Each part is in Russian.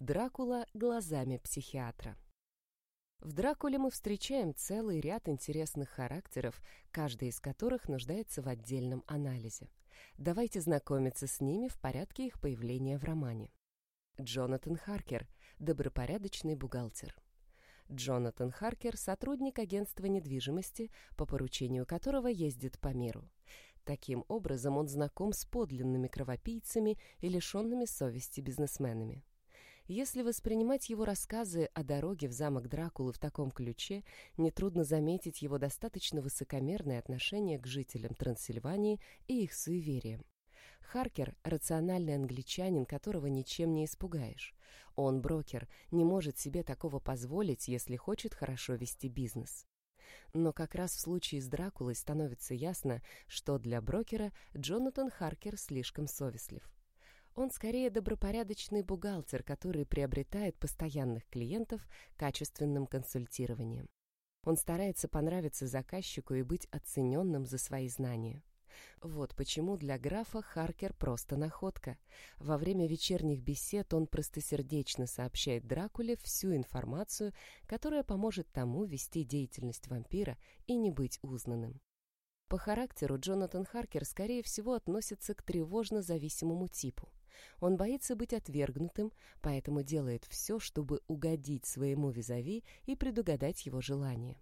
Дракула глазами психиатра. В «Дракуле» мы встречаем целый ряд интересных характеров, каждый из которых нуждается в отдельном анализе. Давайте знакомиться с ними в порядке их появления в романе. Джонатан Харкер, добропорядочный бухгалтер. Джонатан Харкер – сотрудник агентства недвижимости, по поручению которого ездит по миру. Таким образом, он знаком с подлинными кровопийцами и лишенными совести бизнесменами. Если воспринимать его рассказы о дороге в замок Дракулы в таком ключе, нетрудно заметить его достаточно высокомерное отношение к жителям Трансильвании и их суевериям. Харкер – рациональный англичанин, которого ничем не испугаешь. Он брокер, не может себе такого позволить, если хочет хорошо вести бизнес. Но как раз в случае с Дракулой становится ясно, что для брокера Джонатан Харкер слишком совестлив. Он скорее добропорядочный бухгалтер, который приобретает постоянных клиентов качественным консультированием. Он старается понравиться заказчику и быть оцененным за свои знания. Вот почему для графа Харкер просто находка. Во время вечерних бесед он простосердечно сообщает Дракуле всю информацию, которая поможет тому вести деятельность вампира и не быть узнанным. По характеру Джонатан Харкер, скорее всего, относится к тревожно-зависимому типу. Он боится быть отвергнутым, поэтому делает все, чтобы угодить своему визави и предугадать его желания.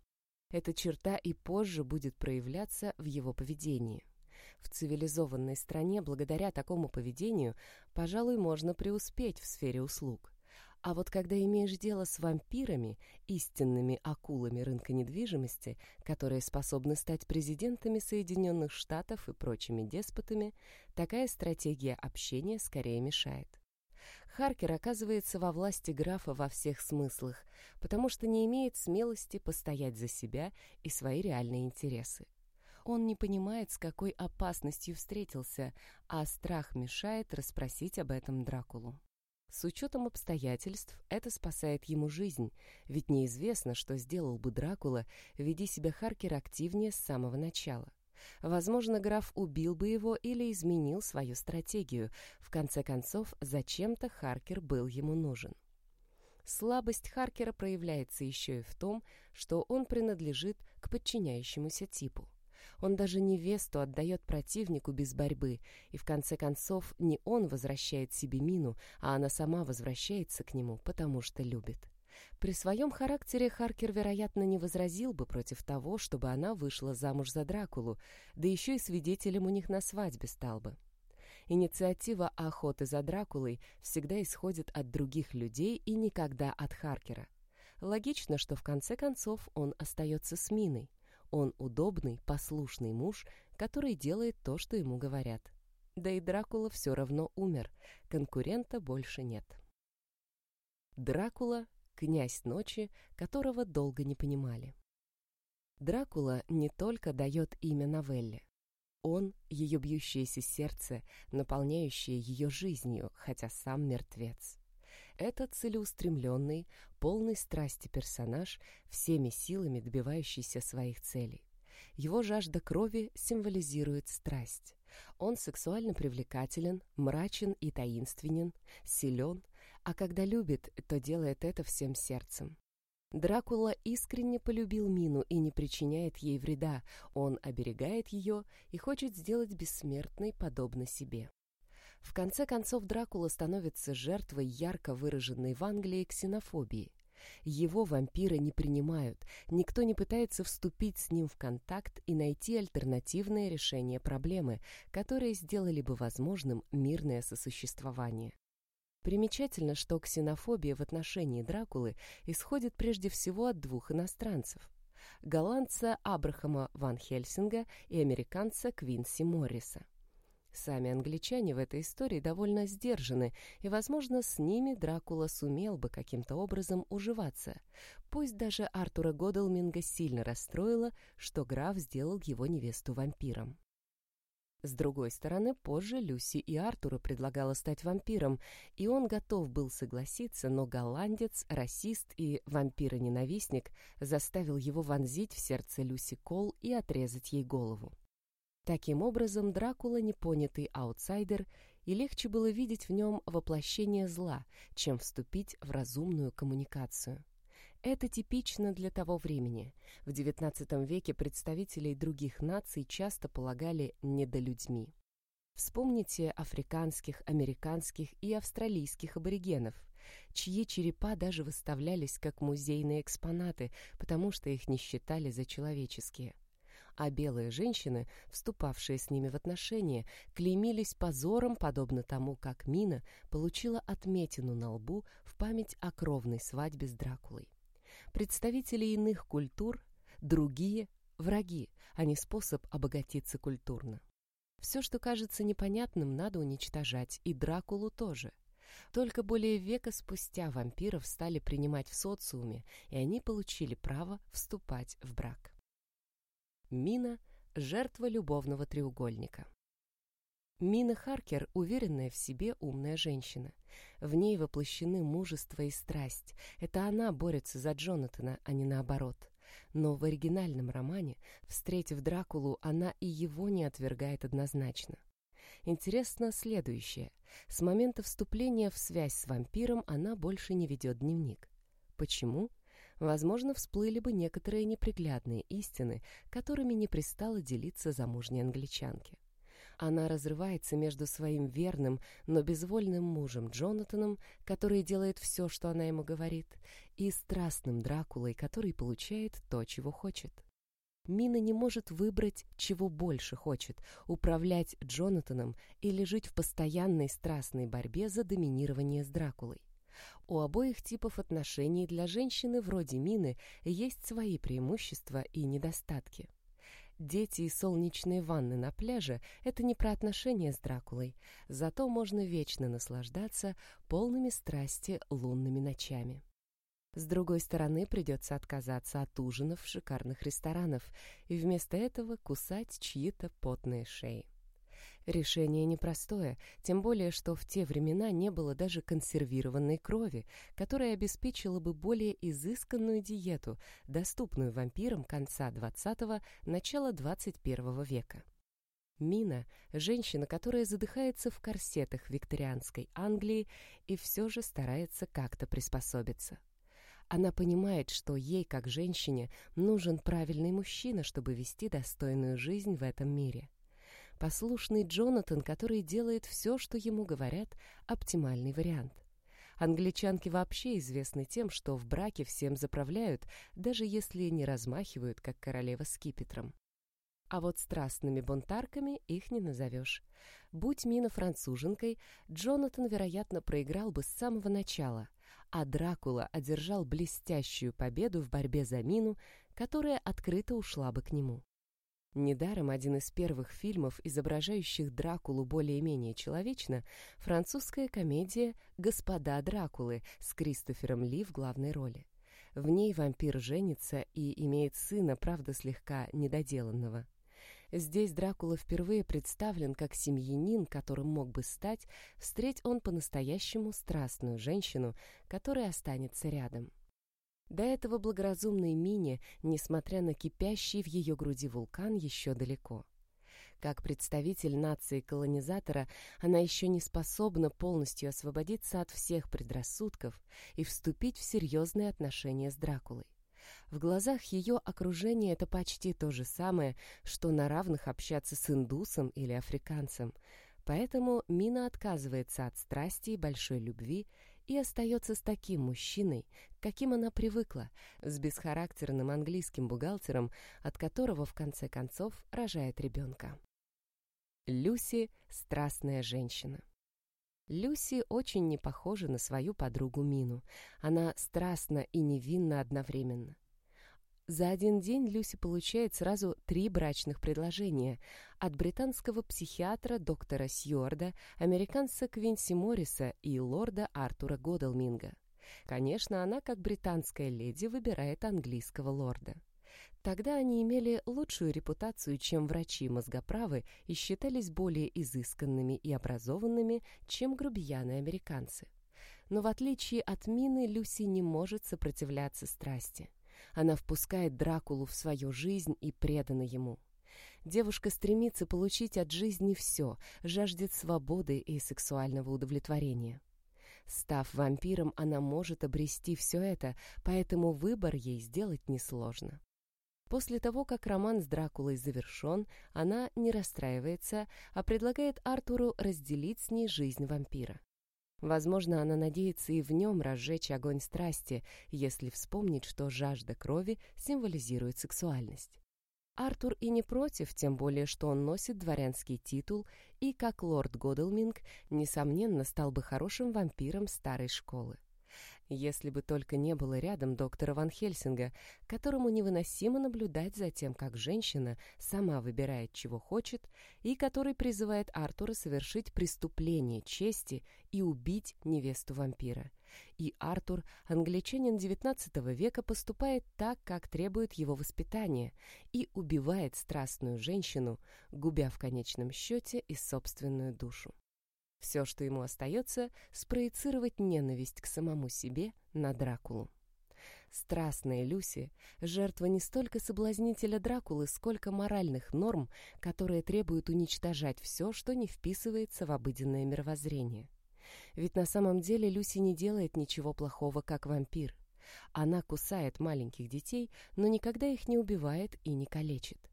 Эта черта и позже будет проявляться в его поведении. В цивилизованной стране благодаря такому поведению, пожалуй, можно преуспеть в сфере услуг. А вот когда имеешь дело с вампирами, истинными акулами рынка недвижимости, которые способны стать президентами Соединенных Штатов и прочими деспотами, такая стратегия общения скорее мешает. Харкер оказывается во власти графа во всех смыслах, потому что не имеет смелости постоять за себя и свои реальные интересы. Он не понимает, с какой опасностью встретился, а страх мешает расспросить об этом Дракулу. С учетом обстоятельств это спасает ему жизнь, ведь неизвестно, что сделал бы Дракула, веди себя Харкер активнее с самого начала. Возможно, граф убил бы его или изменил свою стратегию. В конце концов, зачем-то Харкер был ему нужен. Слабость Харкера проявляется еще и в том, что он принадлежит к подчиняющемуся типу. Он даже невесту отдает противнику без борьбы, и в конце концов не он возвращает себе мину, а она сама возвращается к нему, потому что любит. При своем характере Харкер, вероятно, не возразил бы против того, чтобы она вышла замуж за Дракулу, да еще и свидетелем у них на свадьбе стал бы. Инициатива охоты за Дракулой всегда исходит от других людей и никогда от Харкера. Логично, что в конце концов он остается с Миной. Он удобный, послушный муж, который делает то, что ему говорят. Да и Дракула все равно умер, конкурента больше нет. Дракула — князь ночи, которого долго не понимали. Дракула не только дает имя новелле. Он — ее бьющееся сердце, наполняющее ее жизнью, хотя сам мертвец. Это целеустремленный, полный страсти персонаж, всеми силами добивающийся своих целей. Его жажда крови символизирует страсть. Он сексуально привлекателен, мрачен и таинственен, силен, а когда любит, то делает это всем сердцем. Дракула искренне полюбил Мину и не причиняет ей вреда, он оберегает ее и хочет сделать бессмертной подобно себе. В конце концов, Дракула становится жертвой ярко выраженной в Англии ксенофобии. Его вампиры не принимают, никто не пытается вступить с ним в контакт и найти альтернативное решение проблемы, которые сделали бы возможным мирное сосуществование. Примечательно, что ксенофобия в отношении Дракулы исходит прежде всего от двух иностранцев – голландца Абрахама Ван Хельсинга и американца Квинси Морриса. Сами англичане в этой истории довольно сдержаны, и, возможно, с ними Дракула сумел бы каким-то образом уживаться. Пусть даже Артура Годалминга сильно расстроило, что граф сделал его невесту вампиром. С другой стороны, позже Люси и Артуру предлагала стать вампиром, и он готов был согласиться, но голландец, расист и вампир-ненавистник заставил его вонзить в сердце Люси кол и отрезать ей голову. Таким образом, Дракула, непонятый аутсайдер, и легче было видеть в нем воплощение зла, чем вступить в разумную коммуникацию. Это типично для того времени. В XIX веке представителей других наций часто полагали недолюдьми. Вспомните африканских, американских и австралийских аборигенов, чьи черепа даже выставлялись как музейные экспонаты, потому что их не считали за человеческие. А белые женщины, вступавшие с ними в отношения, клеймились позором, подобно тому, как Мина получила отметину на лбу в память о кровной свадьбе с Дракулой. Представители иных культур, другие – враги, а не способ обогатиться культурно. Все, что кажется непонятным, надо уничтожать, и Дракулу тоже. Только более века спустя вампиров стали принимать в социуме, и они получили право вступать в брак. Мина – жертва любовного треугольника. Мина Харкер – уверенная в себе умная женщина. В ней воплощены мужество и страсть. Это она борется за Джонатана, а не наоборот. Но в оригинальном романе, встретив Дракулу, она и его не отвергает однозначно. Интересно следующее. С момента вступления в связь с вампиром она больше не ведет дневник. Почему? Возможно, всплыли бы некоторые неприглядные истины, которыми не пристало делиться замужней англичанке. Она разрывается между своим верным, но безвольным мужем Джонатаном, который делает все, что она ему говорит, и страстным Дракулой, который получает то, чего хочет. Мина не может выбрать, чего больше хочет – управлять Джонатаном или жить в постоянной страстной борьбе за доминирование с Дракулой. У обоих типов отношений для женщины вроде Мины есть свои преимущества и недостатки. Дети и солнечные ванны на пляже — это не про отношения с Дракулой, зато можно вечно наслаждаться полными страсти лунными ночами. С другой стороны, придется отказаться от ужинов в шикарных ресторанах и вместо этого кусать чьи-то потные шеи. Решение непростое, тем более, что в те времена не было даже консервированной крови, которая обеспечила бы более изысканную диету, доступную вампирам конца XX – начала XXI века. Мина – женщина, которая задыхается в корсетах викторианской Англии и все же старается как-то приспособиться. Она понимает, что ей, как женщине, нужен правильный мужчина, чтобы вести достойную жизнь в этом мире – Послушный Джонатан, который делает все, что ему говорят, оптимальный вариант. Англичанки вообще известны тем, что в браке всем заправляют, даже если не размахивают, как королева скипетром. А вот страстными бунтарками их не назовешь. Будь Мина француженкой, Джонатан, вероятно, проиграл бы с самого начала, а Дракула одержал блестящую победу в борьбе за Мину, которая открыто ушла бы к нему. Недаром один из первых фильмов, изображающих Дракулу более-менее человечно, французская комедия «Господа Дракулы» с Кристофером Ли в главной роли. В ней вампир женится и имеет сына, правда, слегка недоделанного. Здесь Дракула впервые представлен как семьянин, которым мог бы стать, встреть он по-настоящему страстную женщину, которая останется рядом. До этого благоразумной Мине, несмотря на кипящий в ее груди вулкан, еще далеко. Как представитель нации-колонизатора, она еще не способна полностью освободиться от всех предрассудков и вступить в серьезные отношения с Дракулой. В глазах ее окружения это почти то же самое, что на равных общаться с индусом или африканцем. Поэтому Мина отказывается от страсти и большой любви и остается с таким мужчиной, каким она привыкла, с бесхарактерным английским бухгалтером, от которого в конце концов рожает ребенка. Люси – страстная женщина. Люси очень не похожа на свою подругу Мину. Она страстна и невинна одновременно. За один день Люси получает сразу три брачных предложения от британского психиатра доктора Сьюарда, американца Квинси Морриса и лорда Артура Годалминга. Конечно, она, как британская леди, выбирает английского лорда. Тогда они имели лучшую репутацию, чем врачи-мозгоправы и считались более изысканными и образованными, чем грубияны-американцы. Но в отличие от Мины, Люси не может сопротивляться страсти. Она впускает Дракулу в свою жизнь и предана ему. Девушка стремится получить от жизни все, жаждет свободы и сексуального удовлетворения. Став вампиром, она может обрести все это, поэтому выбор ей сделать несложно. После того, как роман с Дракулой завершен, она не расстраивается, а предлагает Артуру разделить с ней жизнь вампира. Возможно, она надеется и в нем разжечь огонь страсти, если вспомнить, что жажда крови символизирует сексуальность. Артур и не против, тем более, что он носит дворянский титул и, как лорд Годлминг, несомненно, стал бы хорошим вампиром старой школы. Если бы только не было рядом доктора Ван Хельсинга, которому невыносимо наблюдать за тем, как женщина сама выбирает, чего хочет, и который призывает Артура совершить преступление чести и убить невесту вампира. И Артур, англичанин XIX века, поступает так, как требует его воспитание, и убивает страстную женщину, губя в конечном счете и собственную душу. Все, что ему остается, спроецировать ненависть к самому себе на Дракулу. Страстная Люси — жертва не столько соблазнителя Дракулы, сколько моральных норм, которые требуют уничтожать все, что не вписывается в обыденное мировоззрение. Ведь на самом деле Люси не делает ничего плохого, как вампир. Она кусает маленьких детей, но никогда их не убивает и не калечит.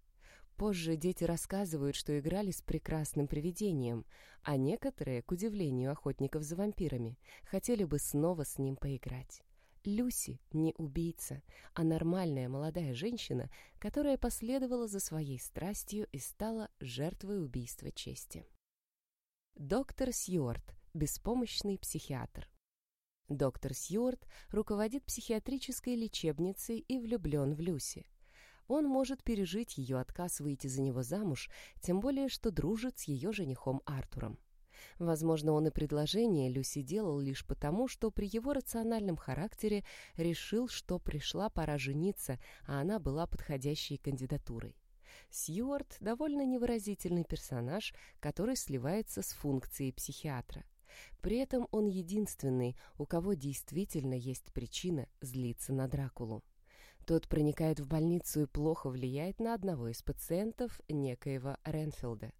Позже дети рассказывают, что играли с прекрасным привидением, а некоторые, к удивлению охотников за вампирами, хотели бы снова с ним поиграть. Люси не убийца, а нормальная молодая женщина, которая последовала за своей страстью и стала жертвой убийства чести. Доктор Сьюарт, беспомощный психиатр. Доктор Сьюарт руководит психиатрической лечебницей и влюблен в Люси он может пережить ее отказ выйти за него замуж, тем более что дружит с ее женихом Артуром. Возможно, он и предложение Люси делал лишь потому, что при его рациональном характере решил, что пришла пора жениться, а она была подходящей кандидатурой. Сьюарт — довольно невыразительный персонаж, который сливается с функцией психиатра. При этом он единственный, у кого действительно есть причина злиться на Дракулу. Тот проникает в больницу и плохо влияет на одного из пациентов, некоего Ренфилда.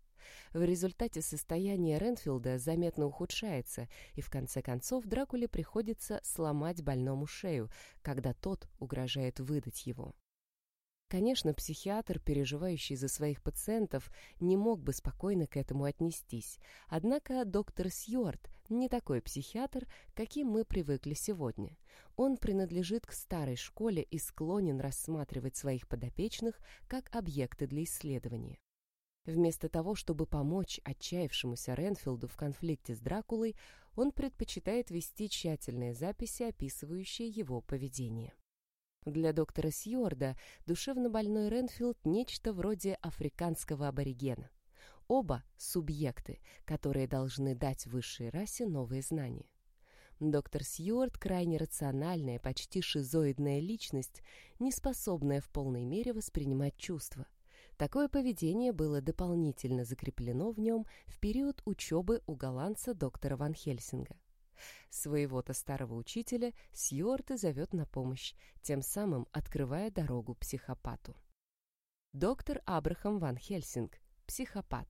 В результате состояние Ренфилда заметно ухудшается, и в конце концов Дракуле приходится сломать больному шею, когда тот угрожает выдать его. Конечно, психиатр, переживающий за своих пациентов, не мог бы спокойно к этому отнестись. Однако доктор Сьюарт не такой психиатр, каким мы привыкли сегодня. Он принадлежит к старой школе и склонен рассматривать своих подопечных как объекты для исследования. Вместо того, чтобы помочь отчаявшемуся Ренфилду в конфликте с Дракулой, он предпочитает вести тщательные записи, описывающие его поведение. Для доктора Сьюарда душевно больной Ренфилд – нечто вроде африканского аборигена. Оба – субъекты, которые должны дать высшей расе новые знания. Доктор Сьюарт – крайне рациональная, почти шизоидная личность, не способная в полной мере воспринимать чувства. Такое поведение было дополнительно закреплено в нем в период учебы у голландца доктора Ван Хельсинга. Своего-то старого учителя Сьюарт зовет на помощь, тем самым открывая дорогу психопату. Доктор Абрахам Ван Хельсинг психопат.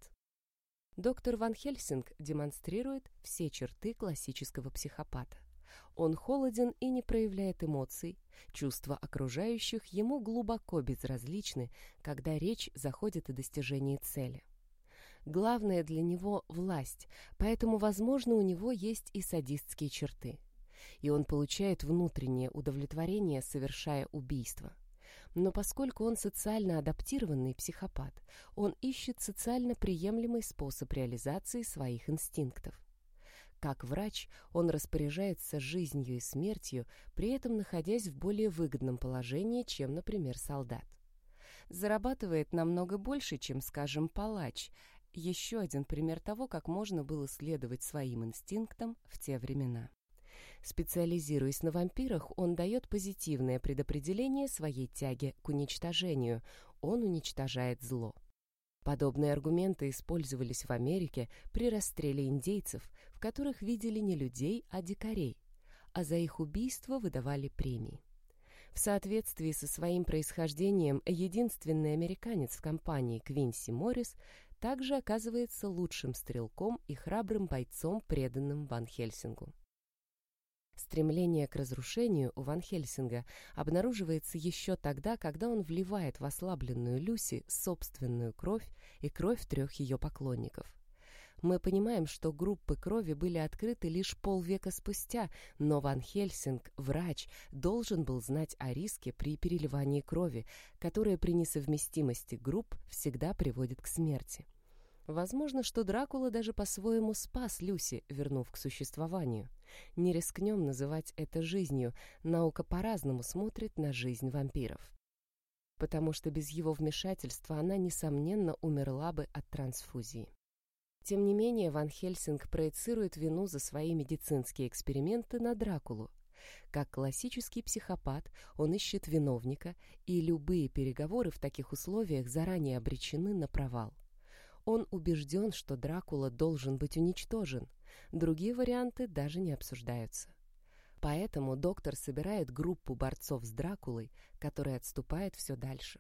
Доктор Ван Хельсинг демонстрирует все черты классического психопата. Он холоден и не проявляет эмоций, чувства окружающих ему глубоко безразличны, когда речь заходит о достижении цели. Главное для него – власть, поэтому, возможно, у него есть и садистские черты. И он получает внутреннее удовлетворение, совершая убийство – но поскольку он социально адаптированный психопат, он ищет социально приемлемый способ реализации своих инстинктов. Как врач он распоряжается жизнью и смертью, при этом находясь в более выгодном положении, чем, например, солдат. Зарабатывает намного больше, чем, скажем, палач. Еще один пример того, как можно было следовать своим инстинктам в те времена. Специализируясь на вампирах, он дает позитивное предопределение своей тяги к уничтожению. Он уничтожает зло. Подобные аргументы использовались в Америке при расстреле индейцев, в которых видели не людей, а дикарей, а за их убийство выдавали премии. В соответствии со своим происхождением, единственный американец в компании Квинси Моррис также оказывается лучшим стрелком и храбрым бойцом, преданным Ван Хельсингу. Стремление к разрушению у Ван Хельсинга обнаруживается еще тогда, когда он вливает в ослабленную Люси собственную кровь и кровь трех ее поклонников. Мы понимаем, что группы крови были открыты лишь полвека спустя, но Ван Хельсинг, врач, должен был знать о риске при переливании крови, которое при несовместимости групп всегда приводит к смерти. Возможно, что Дракула даже по-своему спас Люси, вернув к существованию. Не рискнем называть это жизнью, наука по-разному смотрит на жизнь вампиров. Потому что без его вмешательства она, несомненно, умерла бы от трансфузии. Тем не менее, Ван Хельсинг проецирует вину за свои медицинские эксперименты на Дракулу. Как классический психопат, он ищет виновника, и любые переговоры в таких условиях заранее обречены на провал. Он убежден, что Дракула должен быть уничтожен. Другие варианты даже не обсуждаются. Поэтому доктор собирает группу борцов с Дракулой, которая отступает все дальше.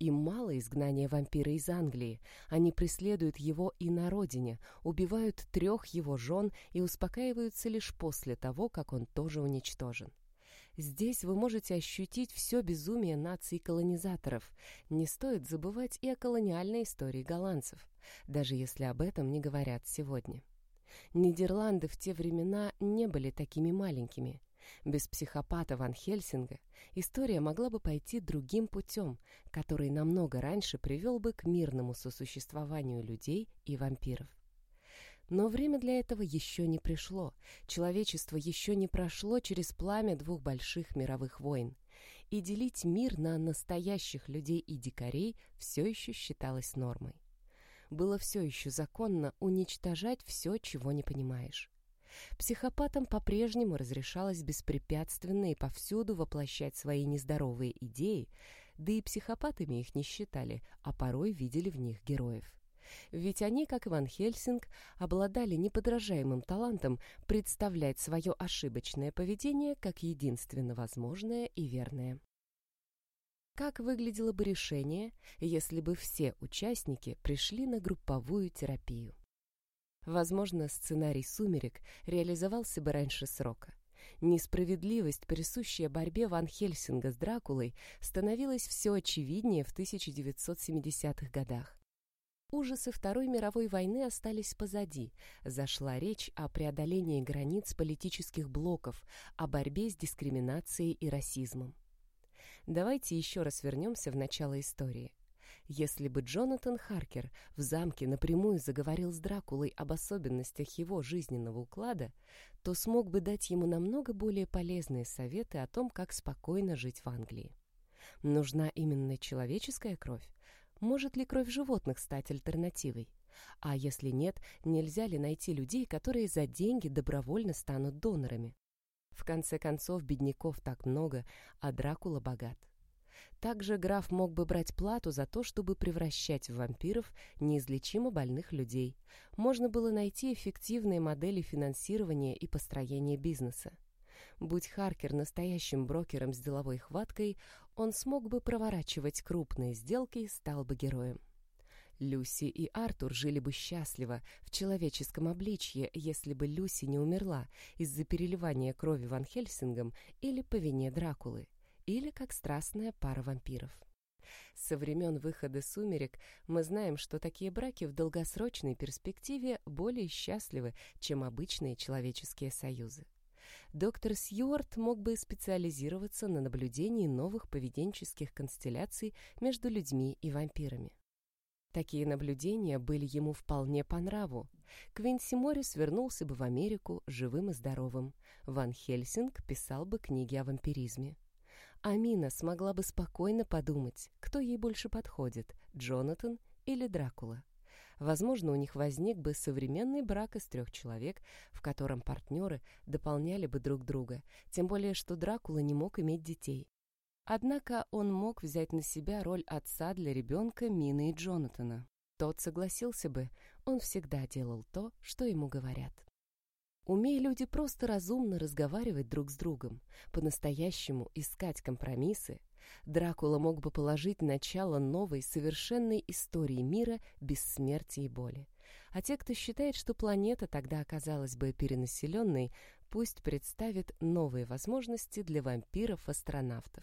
Им мало изгнания вампира из Англии. Они преследуют его и на родине, убивают трех его жен и успокаиваются лишь после того, как он тоже уничтожен. Здесь вы можете ощутить все безумие наций колонизаторов. Не стоит забывать и о колониальной истории голландцев, даже если об этом не говорят сегодня. Нидерланды в те времена не были такими маленькими. Без психопата Ван Хельсинга история могла бы пойти другим путем, который намного раньше привел бы к мирному сосуществованию людей и вампиров. Но время для этого еще не пришло, человечество еще не прошло через пламя двух больших мировых войн, и делить мир на настоящих людей и дикарей все еще считалось нормой. Было все еще законно уничтожать все, чего не понимаешь. Психопатам по-прежнему разрешалось беспрепятственно и повсюду воплощать свои нездоровые идеи, да и психопатами их не считали, а порой видели в них героев. Ведь они, как Иван Хельсинг, обладали неподражаемым талантом представлять свое ошибочное поведение как единственно возможное и верное. Как выглядело бы решение, если бы все участники пришли на групповую терапию? Возможно, сценарий «Сумерек» реализовался бы раньше срока. Несправедливость, присущая борьбе Ван Хельсинга с Дракулой, становилась все очевиднее в 1970-х годах. Ужасы Второй мировой войны остались позади. Зашла речь о преодолении границ политических блоков, о борьбе с дискриминацией и расизмом. Давайте еще раз вернемся в начало истории. Если бы Джонатан Харкер в замке напрямую заговорил с Дракулой об особенностях его жизненного уклада, то смог бы дать ему намного более полезные советы о том, как спокойно жить в Англии. Нужна именно человеческая кровь? Может ли кровь животных стать альтернативой? А если нет, нельзя ли найти людей, которые за деньги добровольно станут донорами? В конце концов, бедняков так много, а Дракула богат. Также граф мог бы брать плату за то, чтобы превращать в вампиров неизлечимо больных людей. Можно было найти эффективные модели финансирования и построения бизнеса. Будь Харкер настоящим брокером с деловой хваткой, он смог бы проворачивать крупные сделки и стал бы героем. Люси и Артур жили бы счастливо в человеческом обличье, если бы Люси не умерла из-за переливания крови Ван Хельсингом или по вине Дракулы или как страстная пара вампиров. Со времен выхода «Сумерек» мы знаем, что такие браки в долгосрочной перспективе более счастливы, чем обычные человеческие союзы. Доктор Сьюарт мог бы специализироваться на наблюдении новых поведенческих констелляций между людьми и вампирами. Такие наблюдения были ему вполне по нраву. Квинси Моррис вернулся бы в Америку живым и здоровым. Ван Хельсинг писал бы книги о вампиризме. Амина смогла бы спокойно подумать, кто ей больше подходит, Джонатан или Дракула. Возможно, у них возник бы современный брак из трех человек, в котором партнеры дополняли бы друг друга, тем более, что Дракула не мог иметь детей. Однако он мог взять на себя роль отца для ребенка Мины и Джонатана. Тот согласился бы, он всегда делал то, что ему говорят. Умея люди просто разумно разговаривать друг с другом, по-настоящему искать компромиссы, Дракула мог бы положить начало новой, совершенной истории мира без смерти и боли. А те, кто считает, что планета тогда оказалась бы перенаселенной, пусть представит новые возможности для вампиров-астронавтов.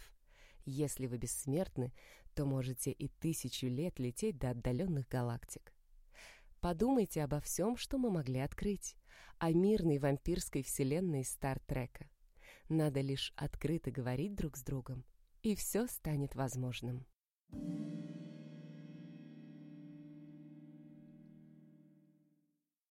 Если вы бессмертны, то можете и тысячу лет лететь до отдаленных галактик. Подумайте обо всем, что мы могли открыть, о мирной вампирской вселенной Стартрека. Надо лишь открыто говорить друг с другом, и все станет возможным. Thank you